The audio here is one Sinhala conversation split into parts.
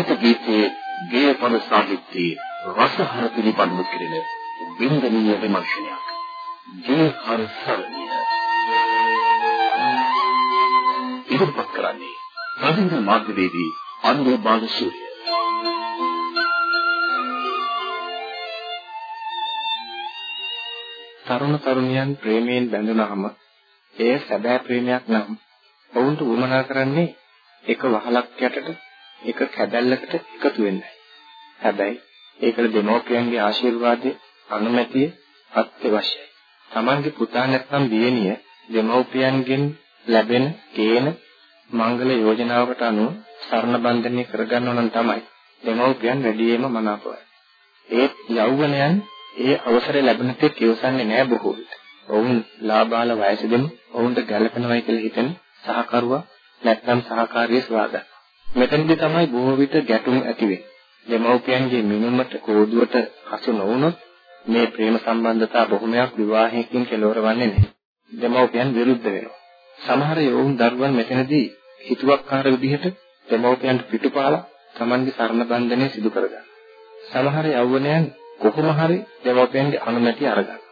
සුභාවිත ගීතයේ ගේය පද සාහිත්‍යයේ රසහර පිළිබඳව කෙරෙන බින්දනීය විමර්ශනයක්. ජේ හර සරණිය. ඉදිරිපත් කරන්නේ රවින්ද්‍ර මාධ්‍යවේදී අනුර බාලසූරිය. තරුණ තරුණියන් ප්‍රේමයෙන් බැඳුනහම එය සැබෑ ප්‍රේමයක් නම් ඔවුන්ට උවමනා කරන්නේ එක වහලක් යටට එක කැදැල්ලකට එකතු වෙන්නයි. හැබැයි ඒකට දෙමෝපියන්ගේ ආශිර්වාදය අනුමැතිය අත්‍යවශ්‍යයි. Tamange පුතා නැත්නම් දියණිය දෙමෝපියන්ගෙන් ලැබෙන කේන මංගල යෝජනාවකට අනුව සරණ බන්ධනය කරගන්නව නම් තමයි දෙමෝපියන් වැඩිම මනාපවයි. ඒත් යෞවනයන් ඒ අවසරය ලැබෙන තෙක් ඉවසන්නේ නැහැ බොහෝ විට. ඔවුන් ලාබාල වයසෙදිම ඔවුන්ට ගැළපෙනවයි කියලා හිතෙන සහකරුවා නැත්නම් සහකාරිය සොයාගන්න. මෙතනදී තමයි බොහෝ විට ගැටුම් ඇති වෙන්නේ. දෙමව්පියන්ගේ මිනුමට කෝදුවට හසු නොවුනොත් මේ ප්‍රේම සම්බන්ධතා බොහොමයක් විවාහයකින් කෙලවර වන්නේ නැහැ. දෙමව්පියන් විරුද්ධ වෙනවා. සමහර යෝන් දරුවන් මෙතනදී හිතුවක්කාර විදිහට දෙමව්පියන්ට පිටුපාලා Tamanගේ සරණ බන්ධනය සිදු කරගන්නවා. සමහර යෞවනයන් කොහොම හරි දෙමව්පියන්ගේ අනුමැතිය අරගන්නවා.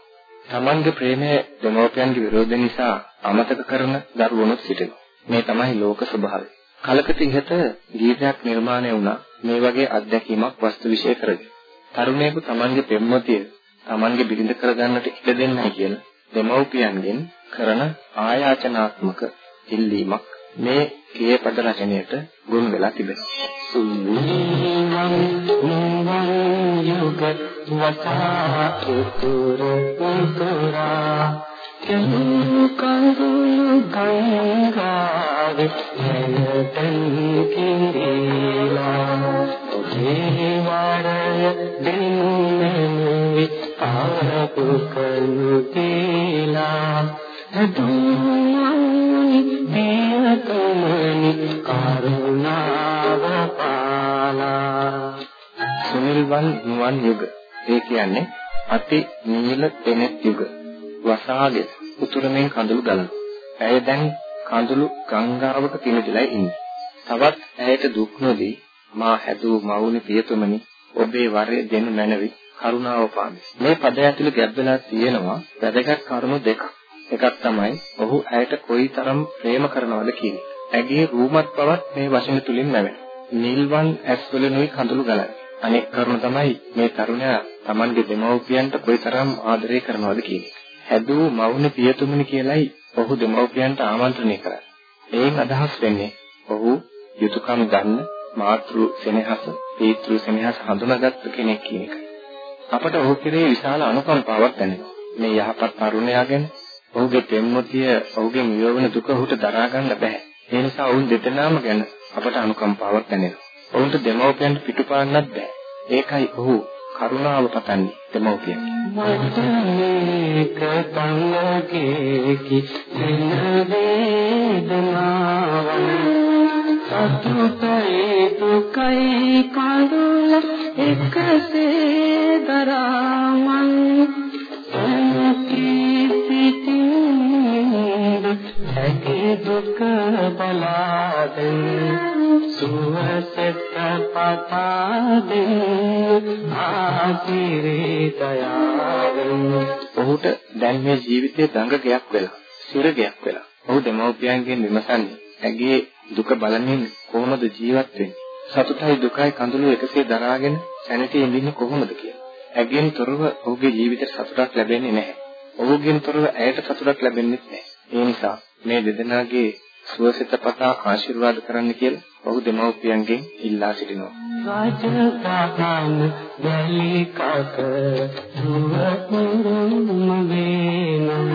Tamanගේ ප්‍රේමය දෙමව්පියන්ගේ විරෝධය නිසා අමතක කරන දරුවනුත් සිටිනවා. මේ තමයි ලෝක ස්වභාවය. කලකට ඉහත ගීතයක් නිර්මාණය වුණා මේ වගේ අත්දැකීමක් වස්තු විශේෂ කරගෙන. තරුණයෙකු Tamanගේ පෙම්වතිය Tamanගේ බිරිඳ කරගන්නට ඉඩ දෙන්නයි කියලා දෙමව්පියන්ගෙන් කරන ආයාචනාත්මක ඉල්ලීමක් මේ කේපද රචනයට ගොනු වෙලා තිබෙනවා. සුනිවන් නිවන් යුග වසා උතුර උතුරා කෙලු කඳුළු ගංගාවේ එනතන් කිරීලා ඔබේ වරය දෙන්නෙමි ආපු කනු තේලා දුමනි දේතුමනි කරුණාව පාලා සුනිල්වන් නුවන් යුග ඒ කියන්නේ අති නීල තෙනෙත් යුග වසාගෙන උතුරෙන් කඳුළු ගලන. ඇය දැන් කඳුළු ගංගාවක පිනිදලා ඉන්නේ. තවත් ඇයට දුක් නොදී මා හැදූ මවුනි පියතුමනි ඔබේ වරේ දෙනු මැනවි කරුණාව පාමි. මේ පදය ඇතුළේ ගැබ් වෙලා තියෙනවා වැදගත් කරුණු දෙකක්. එකක් තමයි ඔහු ඇයට කොයිතරම් ප්‍රේම කරනවද කියන්නේ. ඇගේ රූමත් බවත් මේ වචන තුලින් නැවෙනවා. නිල්වන් ඇස්වලුයි කඳුළු ගලයි. අනෙක් කරුණ තමයි මේ තරුණයා Tamanගේ දෙමව්පියන්ට කොයිතරම් ආදරය කරනවද කියන්නේ. හැදූ මවුනේ පියතුමනි කියලයි ඔහු දෙමව්පියන්ට ආමන්ත්‍රණය කරන්නේ. ඒන් අදහස් වෙන්නේ ඔහු යුතුයකම් ගන්න මාතෘ සෙනෙහස, පීතෘ සෙනෙහස හඳුනාගත් කෙනෙක් කියන එකයි. අපට ඔහු කෙරේ විශාල අනුකම්පාවක් දැනෙනවා. මේ යහපත් තරුණයා ගැන ඔහුගේ පෙම්වතිය ඔහුගේ මියවන දුක ඔහුට දරා ගන්න බෑ. ඒ නිසා ඔවුන් දෙදෙනාම ගැන අපට අනුකම්පාවක් දැනෙනවා. ඔවුන්ට දෙමව්පියන්ට පිටුපාන්නත් බෑ. ඒකයි ඔහු කරුණාව පතන්නේ දෙමව්පියන්. මට මේක තංගගේ කිසිම වේදනාවක් සතුටයි දුකයි කඳුල එකසේ දරාමන් ඇගේ දුක බලාදෙන් සුවසෙත පතාදෙන් ආතිරේ දයාවෙන් ඔහුට දැන් මේ ජීවිතයේ දඟගයක් වෙලා, සිරගයක් වෙලා. ඔහු දෙමව්පියන්ගෙන් විමසන්නේ ඇගේ දුක බලමින් කොහොමද ජීවත් වෙන්නේ? සතුටයි දුකයි කඳුළු එකසේ දරාගෙන සැනටි ඉඳින්නේ කොහොමද කියලා. ඇගෙන් තොරව ඔහුගේ ජීවිතයට සතුටක් ලැබෙන්නේ නැහැ. ඔහුගෙන් තොරව ඇයට සතුටක් ලැබෙන්නේ නැහැ. ඒ නිසා මේ දෙදෙනාගේ සුවසිත පතා ආශිර්වාද කරන්න කියලා ඔහු දෙමව්පියන්ගෙන් ඉල්ලා සිටිනවා. රාජපාන දැලි කක දුවතුරුම වේනම්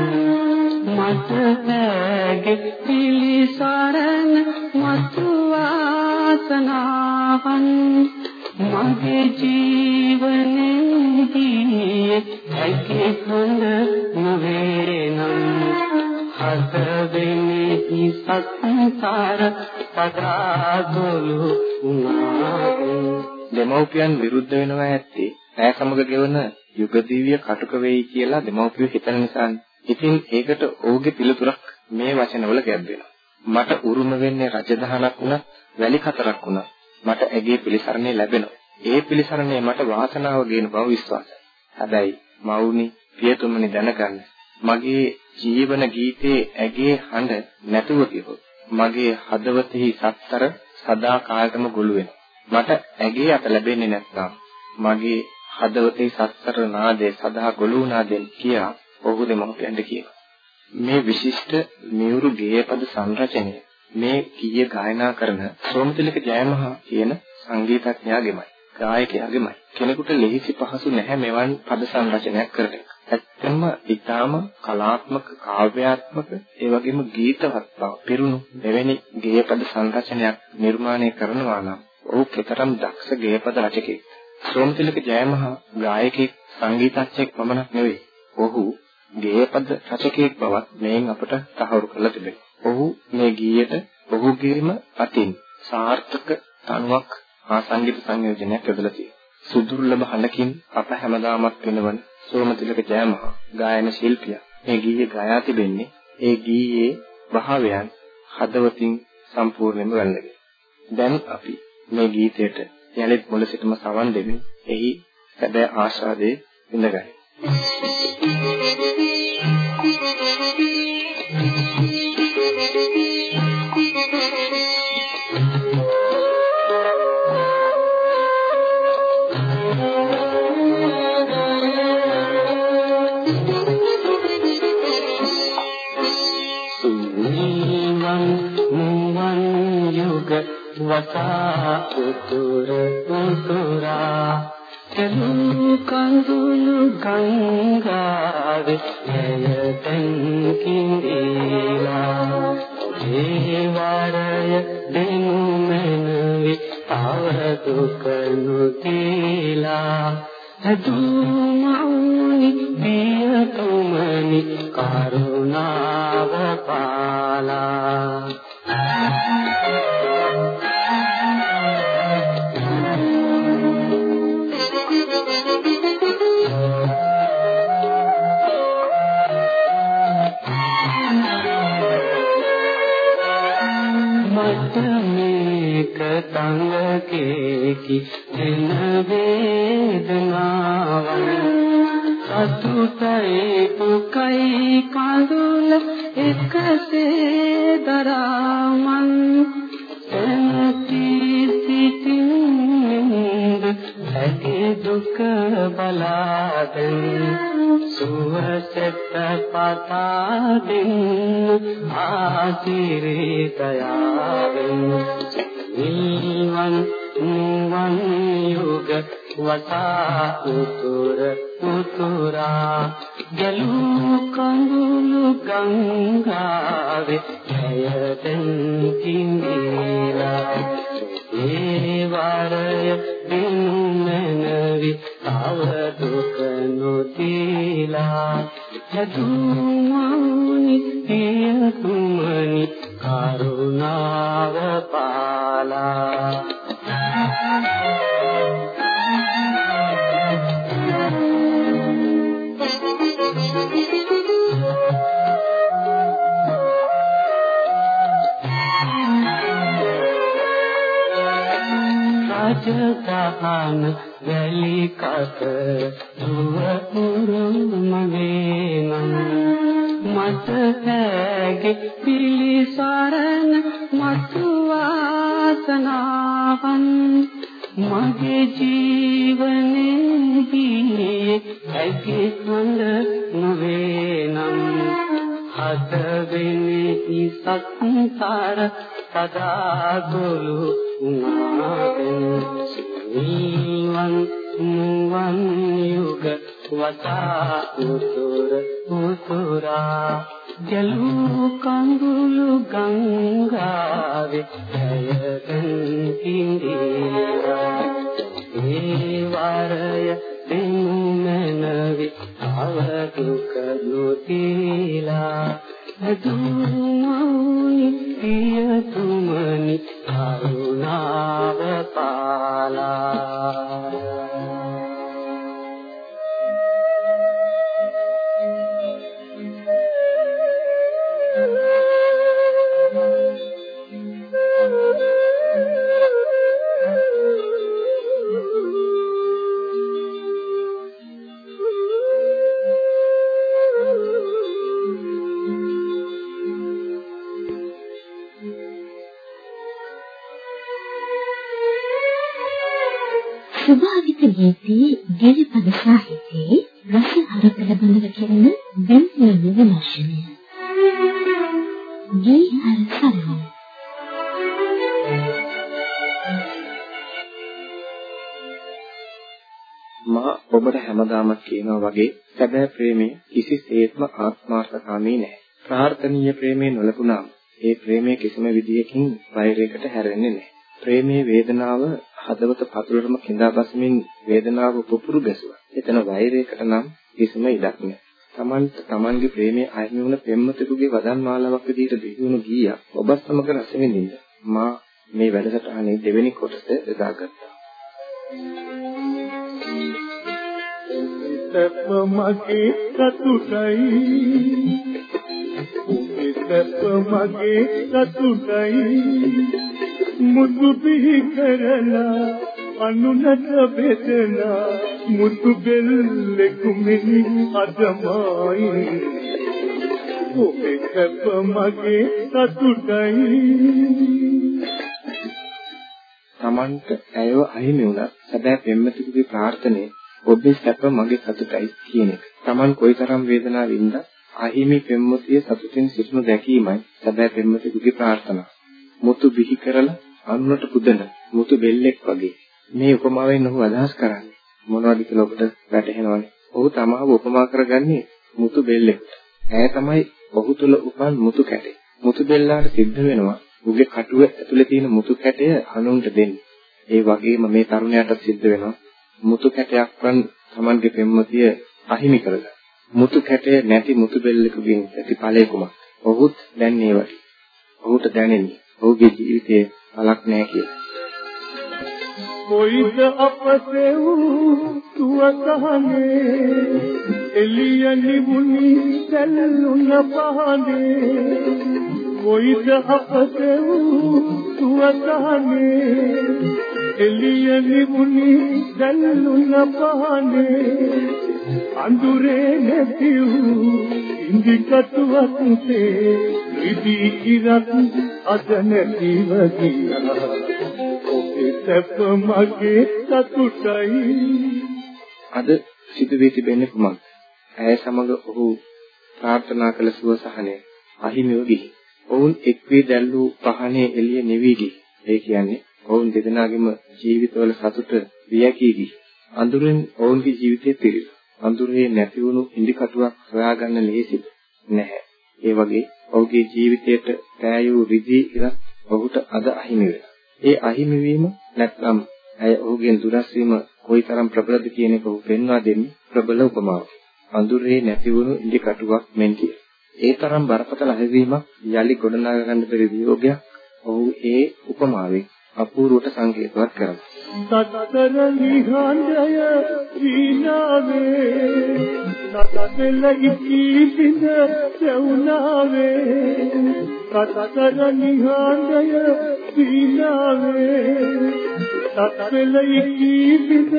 මට ඇගේ පිලිසරණ මතු වාසනාවන් මගේ ජීවනයේ ඇගේ හොඳ නොවේනම් හදවෙනි සත්සාර පදාගොළු උනාගේ දෙමව්පියන් විරුද්ධ වෙනවා ඇත්තේ ඈ සමග ගෙවන යුග දිව්‍ය කටුක වෙයි කියලා දෙමව්පියෝ හිතන නිසානේ. ඉතින් ඒකට ඔහුගේ පිළිතුරක් මේ වචනවල ගැබ් වෙනවා. මට උරුම වෙන්නේ රජදහනක් වුණත්, වැලි කතරක් වුණත්, මට ඇගේ පිළිසරණේ ලැබෙනවා. ඒ පිළිසරණේ මට වාසනාව ගේන බව විශ්වාසයි. හැබැයි මවුනි පියතුමනි දැනගන්න මගේ ජීවන ගීතේ ඇගේ හඬ නැතුව ගියොත් මගේ හදවතෙහි සත්තර සදා කාලතම ගොළු වෙනවා. මට ඇගේ අත ලැබෙන්නේ නැත්නම් මගේ හදවතේ සත්තර නාදය සදා ගොළු වුණාදෙන් කියා ඔහු දෙමහපියන්ට කියනවා. මේ විශිෂ්ට මියුරු ගේයපද සංරචනය මේ කීය ගායනා කරන සෝමතිලක ජයමහා කියන සංගීතඥයාගෙමයි ගායකයාගෙමයි කෙනෙකුට ලෙහිසි පහසු නැහැ මෙවන් පද සංරචනයක් කරන එක. ඇත්තම ඊටාම කලාත්මක කාව්‍යාත්මක ඒ වගේම ගීතවත් බව පිරුණු මෙවැනි ගේයපද සංරචනයක් නිර්මාණය කරනවා නම් ඔහු කෙතරම් දක්ෂ ගේයපද රචකයෙක්. සෝමතිලක ජයමහා ගායකයෙක් සංගීතඥයෙක් පමණක් නෙවෙයි. ඔහු ගේයපද රචකයෙක් බවත් මෙයින් අපට තහවුරු කරලා තිබෙනවා. ඔහු මේ ගීයට ඔහුගේම අතින් සාර්ථක තනුවක් හා සංගීත සංයෝජනයක් යොදලා තියෙනවා. සුදුර්ලභ හඬකින් අප හැමදාමත් වෙනවන සෝමතිලක ජයමහා ගායන ශිල්පියා මේ ගීයේ ගායා තිබෙන්නේ ඒ ගීයේ භාවයන් හදවතින් සම්පූර්ණයෙන්ම වැළඳගෙන. දැන් අපි මේ ගීතයට යලිත් මුල සිටම සවන් දෙමින් එහි සැබෑ ආශාදයේ විඳගනිමු. වසා උතුර උතුරා එළු කඳුළු ගංගාවේ ඇයතෙන් කිඳීලා දේවරය දෙනු මනවි තව දුක නුතිලා හදුමෞනි පියතුමනි කරුණාව පාලා තංගකේකි දෙන වේදනාවන්. සතුටයි දුකයි කඳුල එකසේ දරාමන්. එනති සිටින්ද ඇති දුක බලාදෙන් සුවසෙත පතා දෙන්න ආශිර්වාදයෙන්. නිවන් නිවන් යුග වසා උතුර උතුරා. ගලු කඳුළු ගංගාවේ ඇයතෙන් කිඳීලා. ඒ වරය යදුමනි පියතුමනි කරුණාව පාලා රජදහන වැලි කත මත හැගේ පිළිසරණ මතු වාසනාවන්. මගේ ජීවනේ ගියේ ඇගේ හොඳ නොවේනම් හත වෙනේ ඉසක්තර සදා ගොළු උනාදෙන් නිවන් නිවන් යුග වසා උතුර උතුරා. ජලු කඳුළු ගංගාවේ ඇයතන් කිඳීලා ඒ වරය දෙන්නනවි තව දුක නොතිලා දුමනි ස්වභාවික ගීතයේ ගිරිපද සාහිත්‍යයේ රස හරක ලබනව කෙරෙන බින්දුව විමර්ශනය. ගී හර සරණ මා ඔබට හැමදාම කියනවා වගේ සැබෑ ප්‍රේමය කිසිසේත්ම ආත්මාර්ථකාමී නැහැ. ප්‍රාර්ථනීය ප්‍රේමය නොලබුණාම ඒ ප්‍රේමය කිසිම විදියකින් වෛරයකට හැරෙන්නේ නැහැ. ප්‍රේමයේ වේදනාව හදවත පතුලටම කිඳා බසමින් වේදනාව පුපුරු ගැසුවා. එතන වෛරයකට නම් කිසිම ඉඩක් නැහැ. තමන්ට තමන්ගේ ප්‍රේමයේ අයිමි වුණ පෙම්මතෙකුගේ වදන් මාලාවක් විදිහට දියුණු ගීයක් ඔබ සමග රස විඳින්න මා මේ වැඩසටහනේ දෙවෙනි කොටස යොදාගත්තා. සැප මගේ සතුටයි සැප මගේ සතුටයි මුතු පිහි කරලා අනුනත බෙදලා මුතු බෙල්ලෙකු මෙනි අදමයි ඔබේ සැප මගේ සතුටයි Tamanට ඇයව අහිමි වුණා සැබෑ පෙම්වතෙකුගේ ප්‍රාර්ථනාවේ ඔබේ සැප මගේ සතුටයි කියන එක. Taman කොයිතරම් වේදනාවක් වින්දා අහිමි පෙම්වතිය සතුටින් සිටිනු දැකීමයි සැබෑ පෙම්වතෙකුගේ ප්‍රාර්ථනාව. මුතු බිහි කරලා අනුනට පුදන මුතු බෙල්ලෙක් වගේ. මේ උපමාවෙන් ඔහු අදහස් කරන්නේ මොනවද කියලා ඔබට වැටහෙනවනේ. ඔහු තමාව උපමා කරගන්නේ මුතු බෙල්ලෙකුට. ඇය තමයි ඔහු තුල උපන් මුතු කැටේ. මුතු බෙල්ලාට සිද්ධ වෙනවා උගේ කටුව ඇතුලේ තියෙන මුතු කැටය අනුන්ට දෙන්න. ඒ වගේම මේ තරුණයාට සිද්ධ වෙනවා මුතු කැටයක් වන් Tamanගේ පෙම්වතිය අහිමි කරගන්න. මුතු කැටය නැති මුතු බෙල්ලකකින් ඇති ඵලය කුමක්? ඔහුත් දැන් ඒ වගේ. ඔහුට දැනෙන්නේ ඔහුගේ ජීවිතයේ පළක් නැහැ කියලා. කොයිද අපසේ වූ තුවසහනේ එළිය නිවුනි සැලුන පහනේ. කොයිද අපසේ වූ තුවසහනේ එළිය නිමුනි දැල්ලුන පහනේ. අඳුරේ නැති වූ ඉන්දි කටුවක්සේ රිදි ඉරක් අද නැතිව ගියා ඔබේ සැප මගේ සතුටයි අද සිදුවී තිබෙන්නේ කුමක්ද? ඇය සමග ඔහු ප්‍රාර්ථනා කළ සුව සහනය අහිමිව ගිහි. ඔවුන් එක් වී දැල්වූ පහනේ එළිය නිවි ගිහි. ඒ කියන්නේ ඔවුන් දෙදෙනාගේම ජීවිතවල සතුට වියකී ගිය. අඳුරෙන් ඔවුන්ගේ ජීවිතය පිරිලා. අඳුරේ නැති වුණු ඉඳි කටුවක් හොයාගන්න ලේසි නැහැ. ඒ වගේ ඔහුගේ ජීවිතයට පෑයූ රිදී ඉරක් ඔහුට අද අහිමි වෙනවා. ඒ අහිමි වීම නැත්නම් ඇය ඔහුගෙන් දුරස් වීම කොයිතරම් ප්‍රබලද කියන එක ඔහු පෙන්වා දෙන්නේ ප්‍රබල උපමාවක්. අඳුරේ නැති වුණු ඉඳි කටුවක් මෙන් කිය. ඒ තරම් බරපතල අහිවීමක් යලි ගොඩනගා ගන්න බැරි වියෝගයක් ඔහු ඒ උපමාවෙන් අපූර්වට සංකේතවත් කරනවා. සතර නිහඬය වීණාවේ සතදෙල ඉකී බිඳ සෙවුනාවේ සතර නිහඬය වීණාවේ සතදෙල ඉකී බිඳ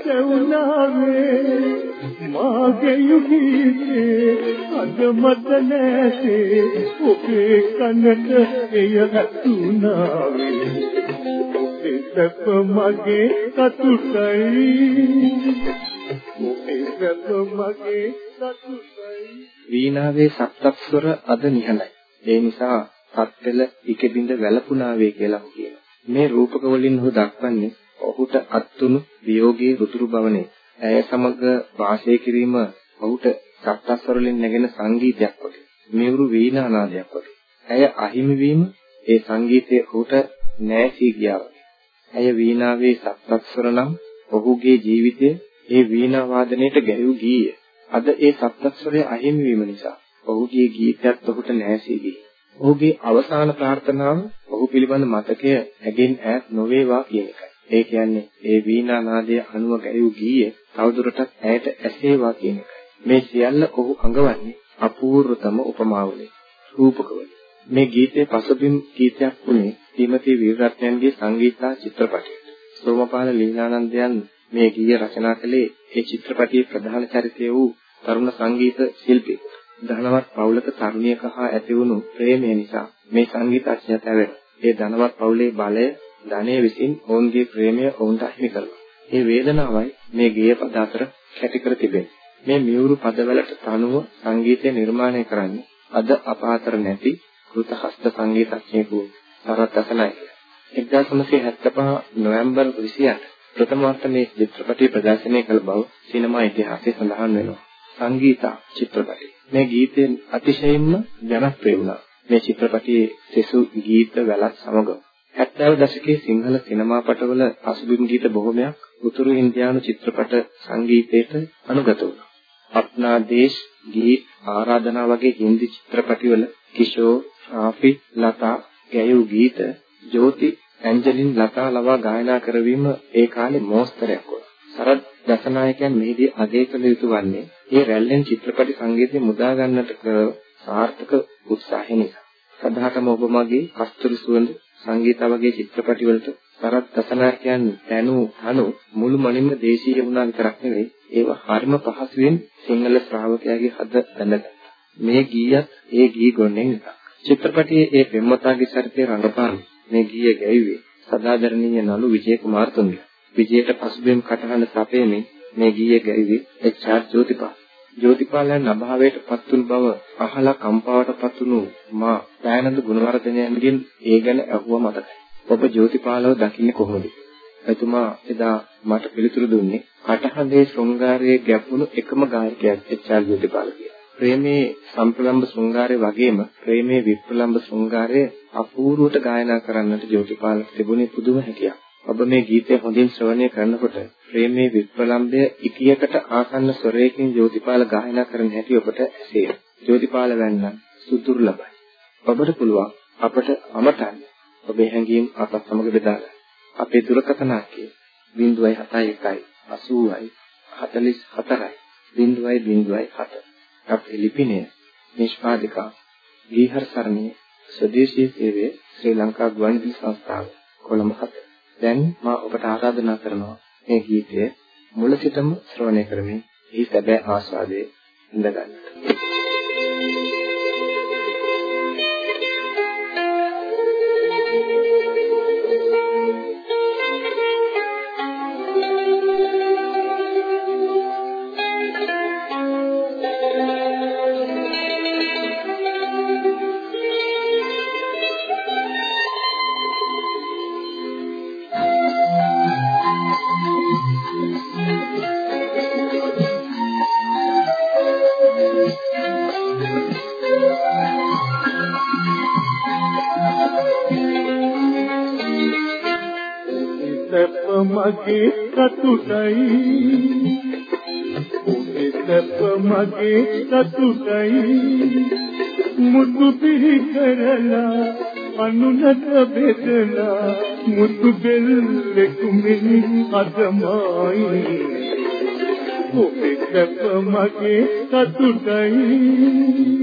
සෙවුනාවේ මාගේ යුගීසේ අද මත නැසේ ඔබේ කනට එය ඇතුණාවේ සැප මගේ සතුටයි. මොකේ සැප මගේ සතුටයි. වීණාවේ සප්තස්වර අද නිහඬයි. ඒ නිසා සත්වල ඉකබිඳ වැළපුණාවේ කියලා කියනවා. මේ රූපක වලින් ඔහු දක්වන්නේ ඔහුට අත්තුණු වියෝගයේ රුතුරු බවනේ. ඇය සමග වාසය කිරීම ඔහුට සප්තස්වර වලින් නැගෙන සංගීතයක් වගේ මෙවුරු වීණානාදයක් වගේ. ඇය අහිමි වීම ඒ සංගීතයේ ඔහුට නැසී ගියා ඇය වීණාවේ සත්ත්වස්වර නම් ඔහුගේ ජීවිතය ඒ වීණා වාදනයට ගැයූ ගීය. අද ඒ සත්ත්වස්වරය අහිමි වීම නිසා ඔහුගේ ගීතයත් ඔහුට නැසී ගියේ. ඔහුගේ අවසාන ප්‍රාර්ථනාව ඔහු පිළිබඳ මතකය ඇගෙන් ඈත් නොවේවා කියන එකයි. ඒ කියන්නේ ඒ වීණා නාදය අනුව ගැයූ ගීය තවදුරටත් ඇයට ඇසේවා කියන එකයි. මේ සියල්ල ඔහු අඟවන්නේ අපූර්වතම උපමාවලින් රූපකවලින්. මේ ගීතයේ පසුබිම් ගීතයක් වුණේ ශ්‍රීමති වීරරත්නයන්ගේ සංගීතා චිත්‍රපටයට. සෝමපාල ලීලානන්දයන් මේ ගීය රචනා කළේ ඒ චිත්‍රපටයේ ප්‍රධාන චරිතය වූ තරුණ සංගීත ශිල්පියෙකු. ධනවත් පවුලක තරුණියක හා ඇතිවුණු ප්‍රේමය නිසා මේ සංගීතඥයා තැවෙන. ඒ ධනවත් පවුලේ බලය ධනය විසින් ඔවුන්ගේ ප්‍රේමය ඔවුන්ට අහිමි කරනවා. ඒ වේදනාවයි මේ ගේය පද අතර කැටි කර තිබෙන්නේ. මේ මියුරු පදවලට තනුව සංගීතය නිර්මාණය කරන්නේ අද අප අතර නැති කෘත හස්ත සංගීතඥයෙකු සරත් අසනයි. 1975 නොවැම්බර් 28 ප්‍රථම වර්ෂ මේ චිත්‍රපටය ප්‍රදර්ශනය කළ බව සිනමා ඉතිහාසයේ සඳහන් වෙනවා. සංගීතා චිත්‍රපටය. මේ ගීතය අතිශයින්ම ජනප්‍රිය වුණා. මේ චිත්‍රපටයේ සෙසු ගීත වැලත් සමග 70 දශකයේ සිංහල සිනමා පටවල පසුබිම් ගීත බොහෝමයක් උතුරු ඉන්දියානු චිත්‍රපට සංගීතයට අනුගත වුණා. අප්නා දේශ් ගීත් ආරාධනා වගේ හින්දි චිත්‍රපටිවල කිෂෝර් රාෆි ලතා ගැයූ ගීත ජෝති ඇන්ජලින් ලතා ලවා ගායනා කරවීම ඒ කාලේ මෝස්තරයක් වුණා. සරත් දසනායකයන් මෙහිදී අගය කළ යුතු වන්නේ මේ රැල්ලෙන් චිත්‍රපටි සංගීතය මුදා ගන්නට කර සාර්ථක උත්සාහය නිසා. සදාටම ඔබ මගේ කස්තුරි සුවඳ සංගීත වගේ චිත්‍රපටි වලට සරත් දසනායකයන් දැනු තනු මුළු මනින්ම දේශීය වුණා විතරක් නෙවෙයි ඒවා හරිම පහසුවෙන් සිංහල ශ්‍රාවකයාගේ හද බැඳගත්තා. මේ ගීයත් ඒ ගී ගොන්නෙන් එකක්. චිත්‍රපටයේ ඒ පෙම්වතාගේ චරිතය රඟපාන මේ ගීය ගැයුවේ සදාදරණීය නළු විජය කුමාරතුංග. විජයට පසුබිම් කටහඬ සපයමින් මේ ගීය ගැයුවේ එච්.ආර්. ජෝතිපාල. ජෝතිපාලයන් අභාවයට පත්තුණු බව අහලා කම්පාවට පත්තුණු මා දයනන්ද ගුණවර්ධනයන්ගෙන් ඒ ගැන අහුව මතකයි. ඔබ ජෝතිපාලව දකින්නේ කොහොමද? එතුමා එදා මට පිළිතුරු දුන්නේ කටහඬේ ශෘංගාරයේ ගැඹුණු එකම ගායකයෙක් එච්.ආර්. ජෝතිපාල කියලා. ප්‍රේමේ සම්ප්‍රලම්භ ශෘංගාරය වගේම ප්‍රේමේ විප්‍රලම්භ ශෘංගාරය අපූර්වට ගායනා කරන්නට ජෝතිපාලට තිබුණේ පුදුම හැකියාවක්. ඔබ මේ ගීතය හොඳින් ශ්‍රවණය කරනකොට ප්‍රේමේ විප්‍රලම්භය ඉකියකට ආසන්න ස්වරයකින් ජෝතිපාල ගායනා කරන හැටි ඔබට ඇසේ. ජෝතිපාල වැන්න සුදුර්ලභයි. ඔබට පුළුවන් අපට අමතන්න ඔබේ හැඟීම් අපත් සමග බෙදා ගන්න. අපේ දුරකථන අංකය 071 80යි 44යි 0.07 අපේ ලිපිනය නිෂ්පාදිකා ගීහර් සරණිය ස්වදේශීය සේවයේ ශ්‍රී ලංකා ගුවන්විදුලි සංස්ථාව කොළඹ 7 දැන් මා ඔබට ආරාධනා කරනවා මේ ගීතය මුල සිටම ශ්‍රවණය කරමින් එහි සැබෑ ආස්වාදයේ ඉඳගන්නට මගේ සතුටයි. ඔබේ සැප මගේ සතුටයි. මුතු පිහි කරලා අනුනත බෙදලා මුතු බෙල්ලෙකුමින් අදමයි. ඔබේ සැප මගේ සතුටයි.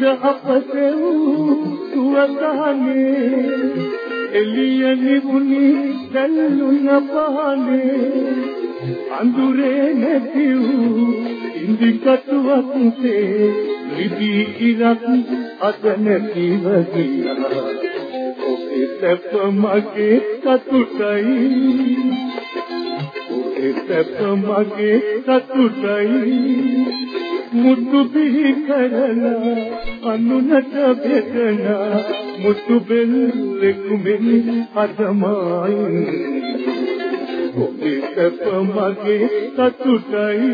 කොයිද අපසේ වූ සුවතහනේ එළිය නිවුනි සැලුන පහනේ අඳුරේ නැති වූ ඉන්දි කටුවක්සේ රිදි ඉරක් අද නැතිව ගියා සැප මගේ සතුටයි. ඔබේ සැප මගේ සතුටයි. මුතු බිහි කරලා අනුනට බෙදලා මුතු බෙල්ලෙකුමින් අදමයි ඔබේ සැප මගේ සතුටයි.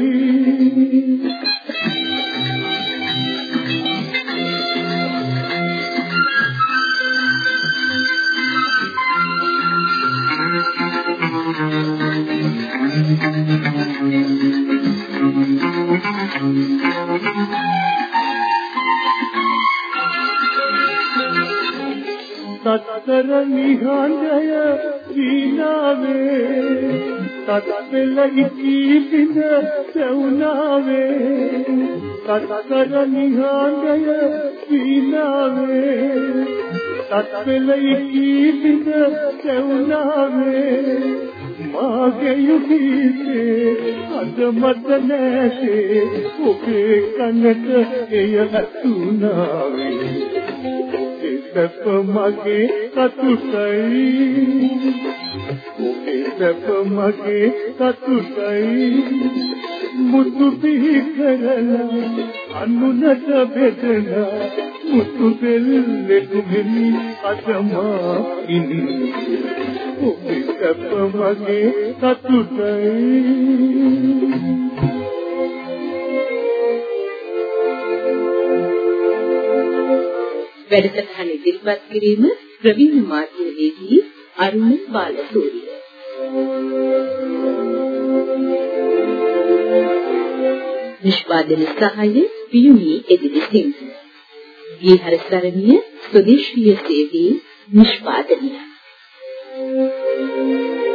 සත්තර නිහඬය දීනාවේ සත්පෙළ ඉකී පිට සවුනාවේ සත්තර නිහඬය දීනාවේ සත්පෙළ ඉකී පිට සවුනාවේ මාගේ යුගීසේ අද මත නැසේ. ඔබේ කනට එය ඇතුණාවේ සැප මගේ සතුටයි. ඔබේ සැප මගේ සතුටයි. මුතු පිහි කරලා අනුනට බෙදලා මුතු දෙල්ලෙක් මෙනි අතමා ඉනි ඔබේ සැප මගේ සතුටයි වැඩසටහන ඉදිරිපත් කිරීම ප්‍රවීණ මාධ්‍යවේදී අරුණ බාලසූරිය. නිෂ්පාදන සහාය පියුනි එදිරිසිංහ. ගීහර සරණිය ස්වදේශීය සේවී නිෂ්පාදනය. Thank you.